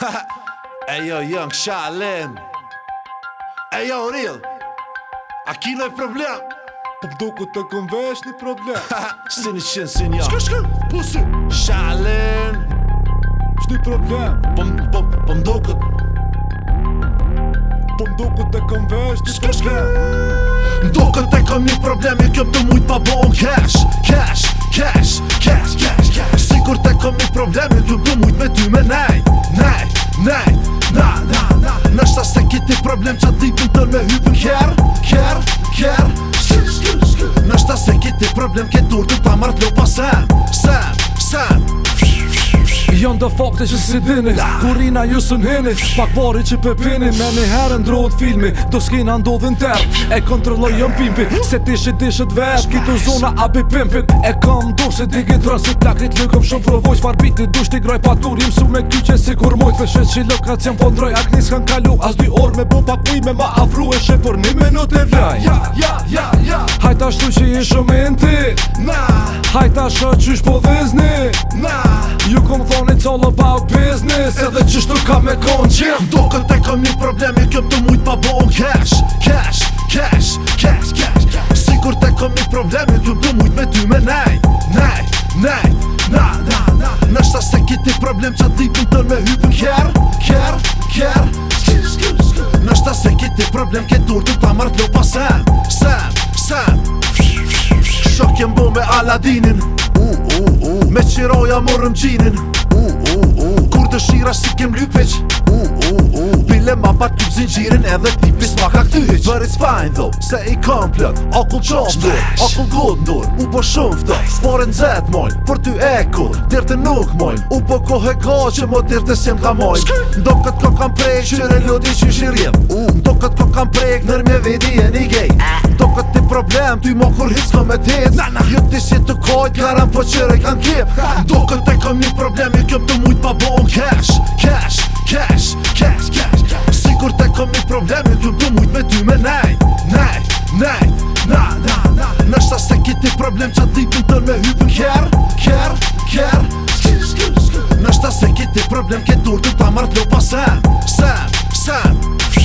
Ejo, jëngë, jo, shalem Ejo, rilë A kilo e problem Po përdo ku të kom vesh një problem Si një qenë, si një Shka, shka, pusi po Shalem Shdi problem Po përdo po, po ku të kom Po përdo ku të kom vesh një problem Shka, shka Mdo ku të kom një problem Mirë këm të mujtë pa bo në cash Cash, cash, cash, cash, cash Sikur të kom një problem Mirë të mujtë me ty me nejtë Ne, na, na, na Nështë asë të kiti problem që t'i të tërë me hypën kjerë Kjerë, kjerë, shkë, shkë, shkë Nështë asë të kiti problem këtë urë të pa mërë t'lo pasem Sem, sem, sem Jon do fakte që si dini Kurina ju së nhenit Pak pari që pëpini Me një herë ndrojt filmi Do s'kina ndodhin tërë E kontrolloj jën pimpi Se tishit dishit vetë kito zona abi pimpin E kam do se digi dronë Si plakrit lukëm shumë provojt Far biti du shti graj patur Jem su me kyqe si kur mojt Për shes që lokacion po ndroj Ak nis kan kalu As dy orë me bun papi Me ma afru e shepur Një minut e vlaj Ja, ja, ja, ja Hajta shtu që i shumë Na, ja Hajta shë qysh po dhizni Na Ju kom thoni it's all about business Edhe qysh të kam e kon qim Do këtë e kam një problem E këm të mujt pa bon cash Cash, cash, cash, cash, cash. Si kur të kam një problem E këm të mujt me ty me nej Nej, nej, na, na, na Nështë ta se kiti problem Qa dipin tën me hypën kjer Kjer, kjer, kjer Nështë ta se kiti problem Ketur të ta mërtlo pa sem, sem me Aladinin uh, uh, uh. Me qiroja morëm U uh, uh, uh. Kur të shira si kem U uh, uh, uh. Pile ma pa t'yp zinqirin edhe tipi s'ma ka këty hiq But fine though, se i kom plët Okull qom dur, okull ndur U po shumë fdo, s'por e nxet Për ty e kur, der të nuk mojn U po kohë e ka që mo der të sim ka mojn Ndo këtë ko kam prej, qyre lodi që U Ndo këtë ko kam prej, nërmje vedi problem Ty mo kur hisë kom e tic Jëtë të shi të kojt po qire kan kip Do këtë e kom një problem I këm të mujt pa bo cash Cash, cash, cash, cash Si kur të kom një problem I këm të mujt me ty me nej Nej, nej, na, na, na Nështë ashtë e kiti problem Qa dipin tën me hypën kjer Kjer, kjer Nështë ashtë e kiti problem Ketur të ta martë lo pa sem Sem, sem,